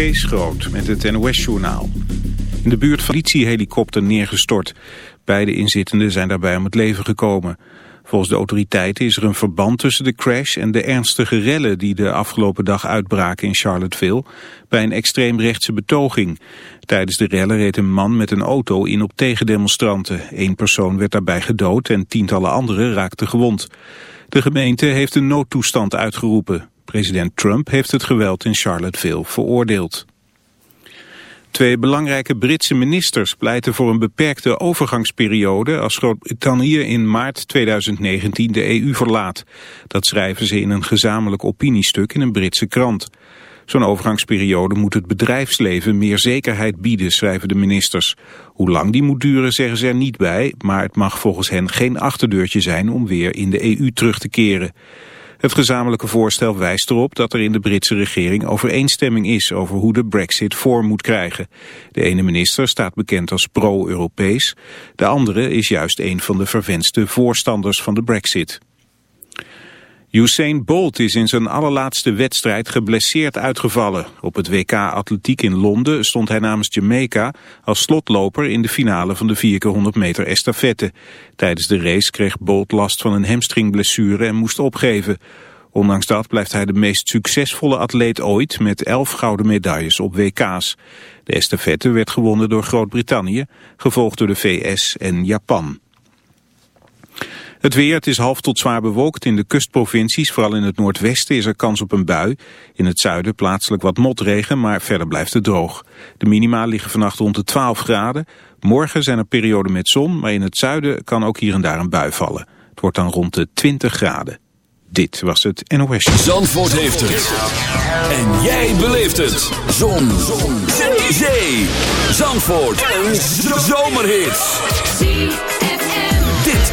Kees met het NOS-journaal. In de buurt van politiehelikopter neergestort. Beide inzittenden zijn daarbij om het leven gekomen. Volgens de autoriteiten is er een verband tussen de crash en de ernstige rellen die de afgelopen dag uitbraken in Charlottesville bij een extreemrechtse betoging. Tijdens de rellen reed een man met een auto in op tegendemonstranten. Eén persoon werd daarbij gedood en tientallen anderen raakten gewond. De gemeente heeft een noodtoestand uitgeroepen. President Trump heeft het geweld in Charlottesville veroordeeld. Twee belangrijke Britse ministers pleiten voor een beperkte overgangsperiode als Groot-Brittannië in maart 2019 de EU verlaat. Dat schrijven ze in een gezamenlijk opiniestuk in een Britse krant. Zo'n overgangsperiode moet het bedrijfsleven meer zekerheid bieden, schrijven de ministers. Hoe lang die moet duren zeggen ze er niet bij, maar het mag volgens hen geen achterdeurtje zijn om weer in de EU terug te keren. Het gezamenlijke voorstel wijst erop dat er in de Britse regering overeenstemming is over hoe de brexit vorm moet krijgen. De ene minister staat bekend als pro-Europees, de andere is juist een van de verwenste voorstanders van de brexit. Usain Bolt is in zijn allerlaatste wedstrijd geblesseerd uitgevallen. Op het WK Atletiek in Londen stond hij namens Jamaica als slotloper in de finale van de 4x100 meter estafette. Tijdens de race kreeg Bolt last van een hamstringblessure en moest opgeven. Ondanks dat blijft hij de meest succesvolle atleet ooit met 11 gouden medailles op WK's. De estafette werd gewonnen door Groot-Brittannië, gevolgd door de VS en Japan. Het weer, het is half tot zwaar bewolkt. In de kustprovincies, vooral in het noordwesten, is er kans op een bui. In het zuiden plaatselijk wat motregen, maar verder blijft het droog. De minima liggen vannacht rond de 12 graden. Morgen zijn er perioden met zon, maar in het zuiden kan ook hier en daar een bui vallen. Het wordt dan rond de 20 graden. Dit was het NOS. Zandvoort heeft het. En jij beleeft het. Zon. zon. Zee. Zandvoort. Een zomerhit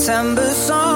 September song.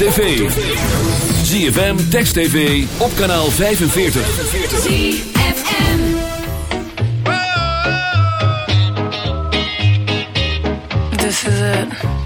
tv. ZFM, Text TV, op kanaal 45. This is.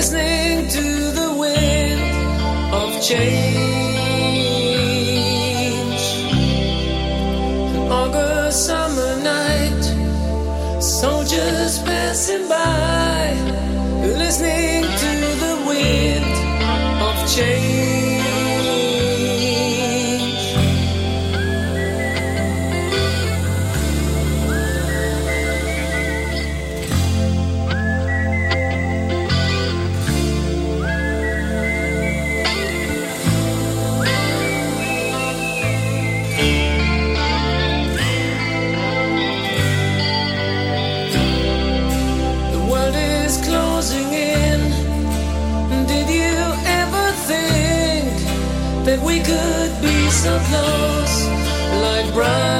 listening to the wind of change. An August summer night, soldiers passing by, listening to the wind of change. close like brown.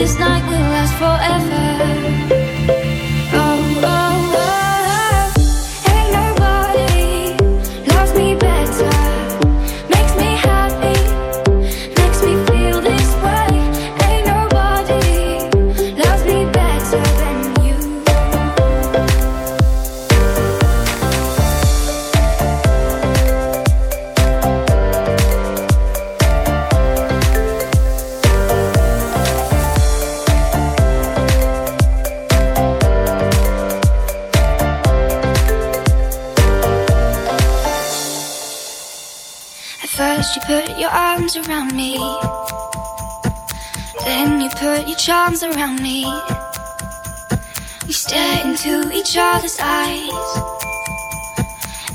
this night will